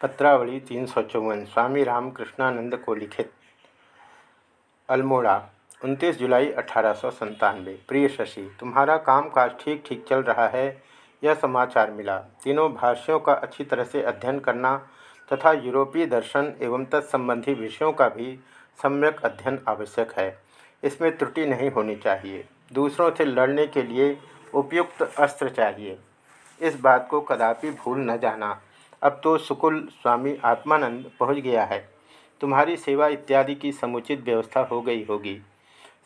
पत्रावली तीन सौ चौवन, स्वामी रामकृष्णानंद को लिखित। अल्मोड़ा 29 जुलाई अठारह सौ संतानवे प्रिय शशि, तुम्हारा काम काज ठीक ठीक चल रहा है? यह समाचार मिला। तीनों भाष्यों का अच्छी तरह से अध्ययन करना तथा यूरोपीय दर्शन एवं तत्संबंधी विषयों का भी सम्यक अध्ययन आवश्यक है। इसमें त्रुटि नहीं होनी चाहिए। दूसरों से लड़ने के लिए उपयुक्त अस्त्र चाहिए। इस बात को कदापि भूल न जाना। अब तो सुकुल स्वामी आत्मानंद पहुँच गया है। तुम्हारी सेवा इत्यादि की समुचित व्यवस्था हो गई होगी।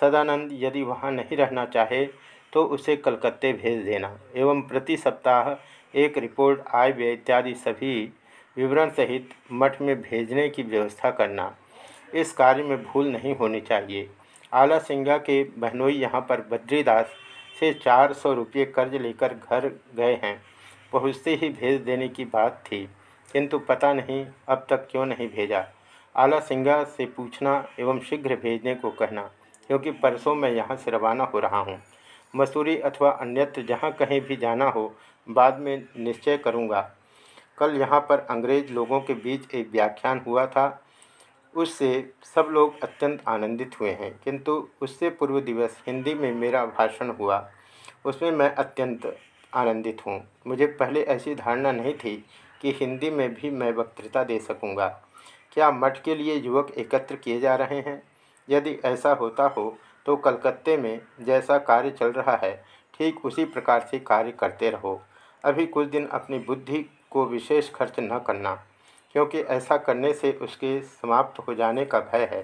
सदानंद यदि वहाँ नहीं रहना चाहे तो उसे कलकत्ते भेज देना। एवं प्रति सप्ताह एक रिपोर्ट आय व्यय इत्यादि सभी विवरण सहित मठ में भेजने की व्यवस्था करना। इस कार्य में भूल नहीं होनी चाहिए। आला सिंगा के बहनोई यहाँ पर बद्रीदास से चार सौ रुपये कर्ज लेकर घर गए हैं। पहुँचते ही भेज देने की बात थी। किंतु पता नहीं अब तक क्यों नहीं भेजा। आला सिंगा से पूछना एवं शीघ्र भेजने को कहना, क्योंकि परसों मैं यहाँ से रवाना हो रहा हूँ। मसूरी अथवा अन्यत्र जहाँ कहीं भी जाना हो, बाद में निश्चय करूँगा। कल यहाँ पर अंग्रेज़ लोगों के बीच एक व्याख्यान हुआ था। उससे सब लोग अत्यंत आनंदित हुए हैं, किंतु उससे पूर्व दिवस हिंदी में मेरा भाषण हुआ। उसमें मैं अत्यंत आनंदित हूँ। मुझे पहले ऐसी धारणा नहीं थी कि हिंदी में भी मैं वक्तृता दे सकूँगा। क्या मठ के लिए युवक एकत्र किए जा रहे हैं? यदि ऐसा होता हो तो कलकत्ते में जैसा कार्य चल रहा है, ठीक उसी प्रकार से कार्य करते रहो। अभी कुछ दिन अपनी बुद्धि को विशेष खर्च न करना, क्योंकि ऐसा करने से उसके समाप्त हो जाने का भय है।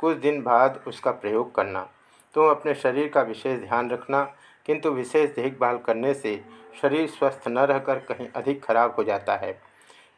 कुछ दिन बाद उसका प्रयोग करना। तुम अपने शरीर का विशेष ध्यान रखना किंतु विशेष देखभाल करने से शरीर स्वस्थ न रहकर कहीं अधिक खराब हो जाता है।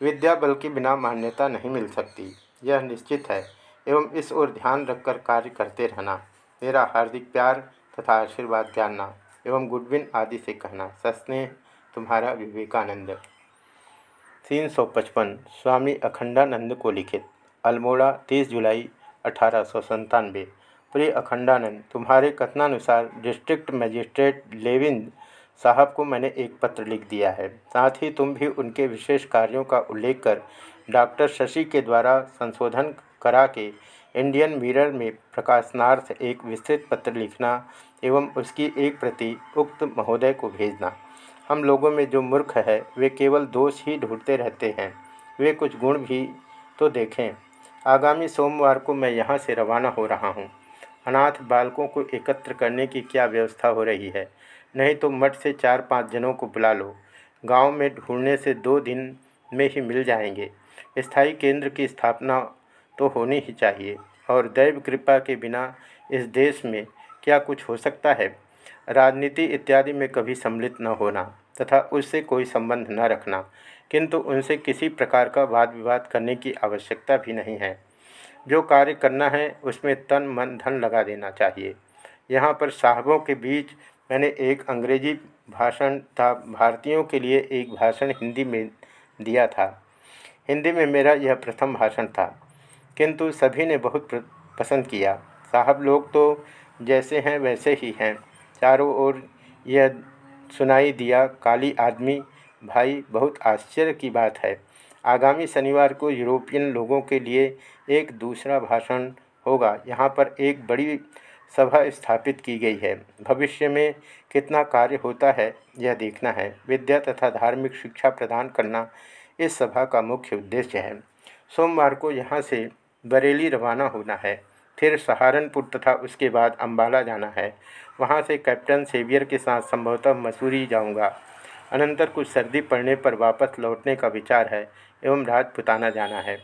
विद्या बल के बिना मान्यता नहीं मिल सकती। यह निश्चित है, एवं इस ओर ध्यान रखकर कार्य करते रहना, मेरा हार्दिक प्यार तथा आशीर्वाद जानना, एवं गुडविन आदि से कहना, सस्नेह, तुम्हारा विवेकानंद। तीन सौ पचपन, स्वामी अखंडानंद को लिखित, अल्मोड़ा, तीस जुलाई, अठारह सौ संतानवे। प्रिय अखंडानंद, तुम्हारे कथनानुसार डिस्ट्रिक्ट मजिस्ट्रेट लेविन साहब को मैंने एक पत्र लिख दिया है। साथ ही तुम भी उनके विशेष कार्यों का उल्लेख कर डॉक्टर शशि के द्वारा संशोधन करा के इंडियन मिरर में प्रकाशनार्थ एक विस्तृत पत्र लिखना एवं उसकी एक प्रति उक्त महोदय को भेजना। हम लोगों में जो मूर्ख है, वे केवल दोष ही ढूंढते रहते हैं। वे कुछ गुण भी तो देखें। आगामी सोमवार को मैं यहाँ से रवाना हो रहा हूँ। अनाथ बालकों को एकत्र करने की क्या व्यवस्था हो रही है? नहीं तो मठ से चार पाँच जनों को बुला लो। गाँव में ढूँढने से दो दिन में ही मिल जाएँगे। स्थायी केंद्र की स्थापना तो होनी ही चाहिए। और दैव कृपा के बिना इस देश में क्या कुछ हो सकता है? राजनीति इत्यादि में कभी सम्मिलित न होना तथा उससे कोई संबंध न रखना। किंतु उनसे किसी प्रकार का वाद विवाद करने की आवश्यकता भी नहीं है। जो कार्य करना है, उसमें तन, मन, धन लगा देना चाहिए। यहाँ पर साहबों के बीच मैंने एक अंग्रेज़ी भाषण था। भारतीयों के लिए एक भाषण हिंदी में दिया था। हिंदी में मेरा यह प्रथम भाषण था। किंतु सभी ने बहुत पसंद किया। साहब लोग तो जैसे हैं, वैसे ही हैं। चारों ओर यह सुनाई दिया, काली आदमी, भाई, बहुत आश्चर्य की बात है। आगामी शनिवार को यूरोपियन लोगों के लिए एक दूसरा भाषण होगा। यहाँ पर एक बड़ी सभा स्थापित की गई है। भविष्य में कितना कार्य होता है, यह देखना है। विद्या तथा धार्मिक शिक्षा प्रदान करना इस सभा का मुख्य उद्देश्य है। सोमवार को यहाँ से बरेली रवाना होना है। फिर सहारनपुर तथा उसके बाद अम्बाला जाना है। वहाँ से कैप्टन सेवियर के साथ संभवतः मसूरी जाऊँगा। अनंतर कुछ सर्दी पड़ने पर वापस लौटने का विचार है एवं राजपुताना जाना है।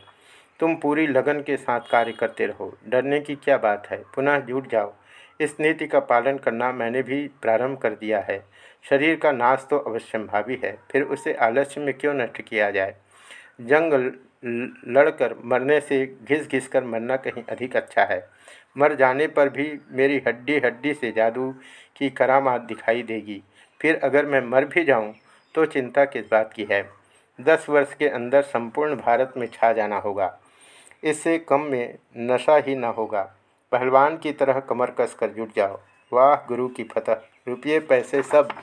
तुम पूरी लगन के साथ कार्य करते रहो। डरने की क्या बात है? पुनः जुट जाओ। इस नीति का पालन करना मैंने भी प्रारंभ कर दिया है। शरीर का नाश तो अवश्यंभावी है। फिर उसे आलस्य में क्यों नष्ट किया जाए? जंग लड़कर मरने से घिस घिस कर मरना कहीं अधिक अच्छा है। मर जाने पर भी मेरी हड्डी हड्डी से जादू की करामात दिखाई देगी। फिर अगर मैं मर भी जाऊँ तो चिंता किस बात की है? दस वर्ष के अंदर संपूर्ण भारत में छा जाना होगा। इससे कम में नशा ही न होगा। पहलवान की तरह कमर कस कर जुट जाओ। वाह, गुरु की फतह। रुपये, पैसे सब।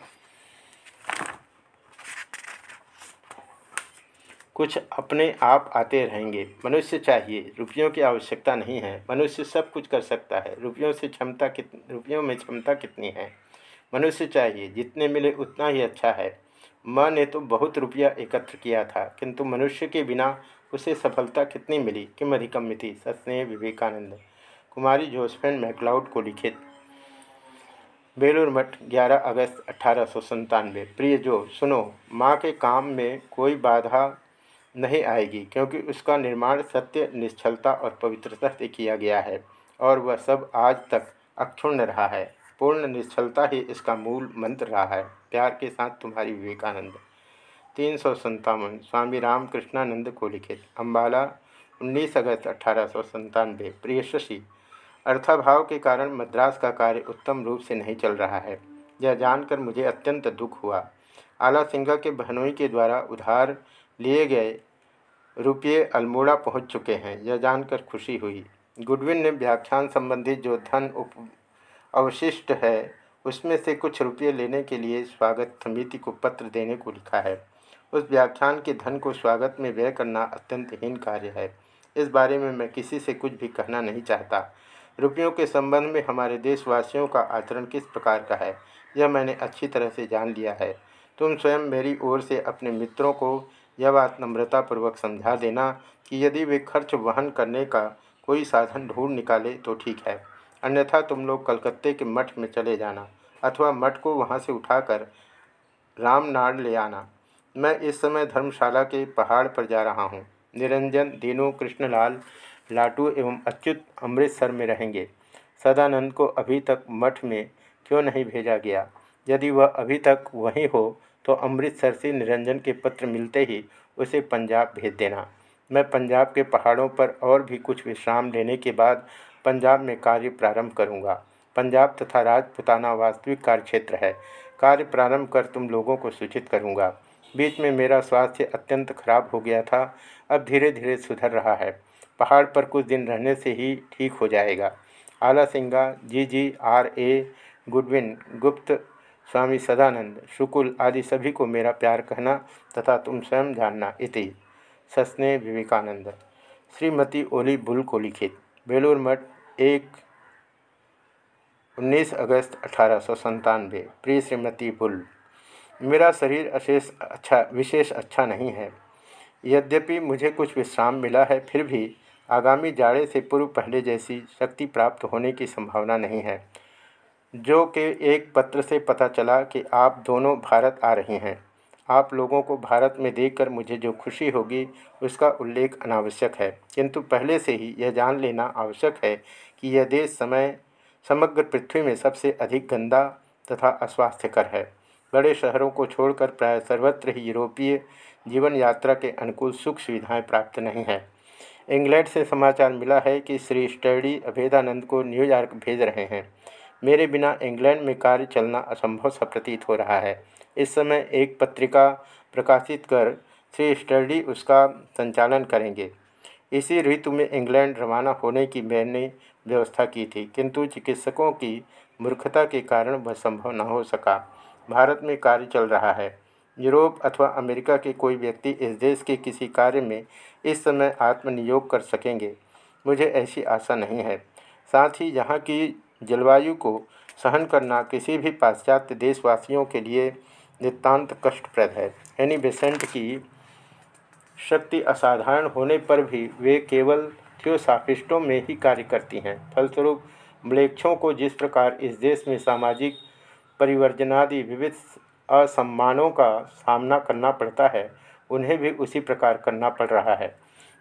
कुछ अपने आप आते रहेंगे। मनुष्य चाहिए। रुपयों की आवश्यकता नहीं है। मनुष्य सब कुछ कर सकता है। रुपयों से क्षमता कित, रुपयों में क्षमता कितनी है? मनुष्य चाहिए, जितने मिले उतना ही अच्छा है। माँ ने तो बहुत रुपया एकत्र किया था, किंतु मनुष्य के बिना उसे सफलता कितनी मिली? किम मिथि सस्नेह विवेकानंद। कुमारी जोसफेन मैकलाउड को लिखित। बेलूर मठ 11 अगस्त अठारह प्रिय जो, सुनो, माँ के काम में कोई बाधा नहीं आएगी, क्योंकि उसका निर्माण सत्य, निश्चलता और पवित्रता से किया गया है, और वह सब आज तक अक्षुण्ण रहा है। पूर्ण निश्चलता ही इसका मूल मंत्र रहा है। प्यार के साथ तुम्हारी विवेकानंद। तीन सौ संतावन स्वामी रामकृष्णानंद को लिखित अम्बाला 19 अगस्त अठारह सौ संतानवे प्रिय शशि, अर्थाभाव के कारण मद्रास का कार्य उत्तम रूप से नहीं चल रहा है। यह जानकर मुझे अत्यंत दुख हुआ। आला सिंघा के बहनोई के द्वारा उधार लिए गए रुपये अल्मोड़ा पहुँच चुके हैं। यह जानकर खुशी हुई। गुडविन ने व्याख्यान संबंधी जो धन उप अवशिष्ट है। उसमें से कुछ रुपये लेने के लिए स्वागत समिति को पत्र देने को लिखा है। उस व्याख्यान के धन को स्वागत में व्यय करना अत्यंत हीन कार्य है। इस बारे में मैं किसी से कुछ भी कहना नहीं चाहता। रुपयों के संबंध में हमारे देशवासियों का आचरण किस प्रकार का है, यह मैंने अच्छी तरह से जान लिया है। तुम स्वयं मेरी ओर से अपने मित्रों को यह बात नम्रतापूर्वक समझा देना कि यदि वे खर्च वहन करने का कोई साधन ढूंढ निकाले तो ठीक है। अन्यथा तुम लोग कलकत्ते के मठ में चले जाना अथवा मठ को वहाँ से उठाकर रामनाड़ ले आना। मैं इस समय धर्मशाला के पहाड़ पर जा रहा हूँ। निरंजन, दीनू, कृष्णलाल, लाटू एवं अच्युत अमृतसर में रहेंगे। सदानंद को अभी तक मठ में क्यों नहीं भेजा गया? यदि वह अभी तक वहीं हो तो अमृतसर से निरंजन के पत्र मिलते ही उसे पंजाब भेज देना। मैं पंजाब के पहाड़ों पर और भी कुछ विश्राम लेने के बाद पंजाब में कार्य प्रारंभ करूँगा। पंजाब तथा राजपुताना वास्तविक कार्य क्षेत्र है। कार्य प्रारंभ कर तुम लोगों को सूचित करूँगा। बीच में मेरा स्वास्थ्य अत्यंत खराब हो गया था। अब धीरे धीरे सुधर रहा है। पहाड़ पर कुछ दिन रहने से ही ठीक हो जाएगा। आला सिंगा, जी जी, आर ए, गुडविन, गुप्त, स्वामी सदानंद, शुकुल आदि सभी को मेरा प्यार कहना तथा तुम स्वयं जानना इति। सस्ने विवेकानंद। श्रीमती ओली बुल को लिखित बेलूर मठ, एक 19 अगस्त अठारह सौ संतानवे प्रिय श्रीमती बुल मेरा शरीर अशेष अच्छा विशेष अच्छा नहीं है। यद्यपि मुझे कुछ विश्राम मिला है, फिर भी आगामी जाड़े से पूर्व पहले जैसी शक्ति प्राप्त होने की संभावना नहीं है, जो कि एक पत्र से पता चला कि आप दोनों भारत आ रही हैं। आप लोगों को भारत में देखकर मुझे जो खुशी होगी, उसका उल्लेख अनावश्यक है। किंतु पहले से ही यह जान लेना आवश्यक है कि यह देश समय, समग्र पृथ्वी में सबसे अधिक गंदा तथा अस्वास्थ्यकर है। बड़े शहरों को छोड़कर प्राय सर्वत्र ही यूरोपीय जीवन यात्रा के अनुकूल सुख सुविधाएँ प्राप्त नहीं हैं। इंग्लैंड से समाचार मिला है कि श्री स्टडी अभेदानंद को न्यूयॉर्क भेज रहे हैं। मेरे बिना इंग्लैंड में कार्य चलना असंभव सा प्रतीत हो रहा है। इस समय एक पत्रिका प्रकाशित कर श्री स्टडी उसका संचालन करेंगे। इसी ऋतु में इंग्लैंड रवाना होने की मैंने व्यवस्था की थी, किंतु चिकित्सकों की मूर्खता के कारण वह संभव न हो सका। भारत में कार्य चल रहा है। यूरोप अथवा अमेरिका के कोई व्यक्ति इस देश के किसी कार्य में इस समय आत्मनियोग कर सकेंगे, मुझे ऐसी आशा नहीं है। साथ ही यहाँ की जलवायु को सहन करना किसी भी पाश्चात्य देशवासियों के लिए नितांत कष्टप्रद है। एनी बेसेंट की शक्ति असाधारण होने पर भी वे केवल थियोसाफिस्टों में ही कार्य करती हैं। फलस्वरूप, म्लेच्छों को जिस प्रकार इस देश में सामाजिक परिवर्जनादि विविध असम्मानों का सामना करना पड़ता है, उन्हें भी उसी प्रकार करना पड़ रहा है।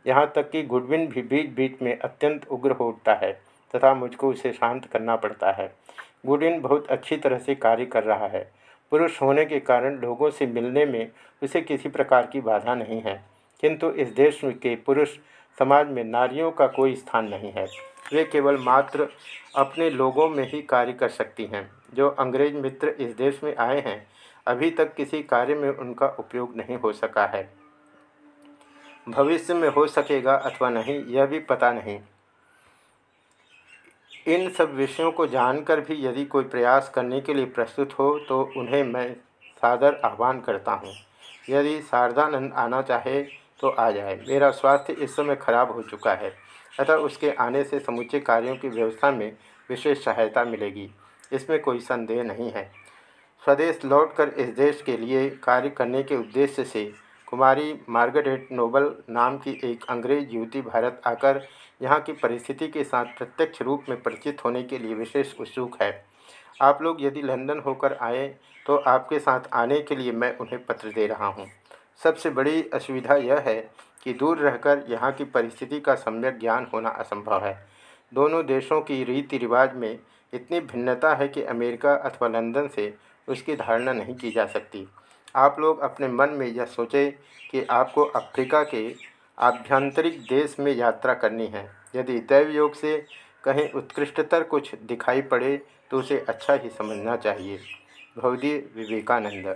यहाँ तक कि गुडविन भी बीच बीच में अत्यंत उग्र हो उठता है तथा मुझको उसे शांत करना पड़ता है। गुडविन बहुत अच्छी तरह से कार्य कर रहा है। पुरुष होने के कारण लोगों से मिलने में उसे किसी प्रकार की बाधा नहीं है। किंतु इस देश के पुरुष समाज में नारियों का कोई स्थान नहीं है। वे केवल मात्र अपने लोगों में ही कार्य कर सकती हैं, जो अंग्रेज़ मित्र इस देश में आए हैं। अभी तक किसी कार्य में उनका उपयोग नहीं हो सका है। भविष्य में हो सकेगा अथवा नहीं, यह भी पता नहीं। इन सब विषयों को जानकर भी यदि कोई प्रयास करने के लिए प्रस्तुत हो तो उन्हें मैं सादर आह्वान करता हूँ। यदि शारदानंद आना चाहे तो आ जाए। मेरा स्वास्थ्य इस समय खराब हो चुका है, अतः उसके आने से समूचे कार्यों की व्यवस्था में विशेष सहायता मिलेगी। इसमें कोई संदेह नहीं है। स्वदेश लौटकर इस देश के लिए कार्य करने के उद्देश्य से कुमारी मार्गरेट नोबल नाम की एक अंग्रेज़ युवती भारत आकर यहाँ की परिस्थिति के साथ प्रत्यक्ष रूप में परिचित होने के लिए विशेष उत्सुक है। आप लोग यदि लंदन होकर आए तो आपके साथ आने के लिए मैं उन्हें पत्र दे रहा हूँ। सबसे बड़ी असुविधा यह है कि दूर रहकर यहाँ की परिस्थिति का सम्यक ज्ञान होना असंभव है। दोनों देशों की रीति रिवाज में इतनी भिन्नता है कि अमेरिका अथवा लंदन से उसकी धारणा नहीं की जा सकती। आप लोग अपने मन में यह सोचें कि आपको अफ्रीका के आभ्यंतरिक देश में यात्रा करनी है। यदि दैव योग से कहीं उत्कृष्टतर कुछ दिखाई पड़े तो उसे अच्छा ही समझना चाहिए। भवदीय विवेकानंद।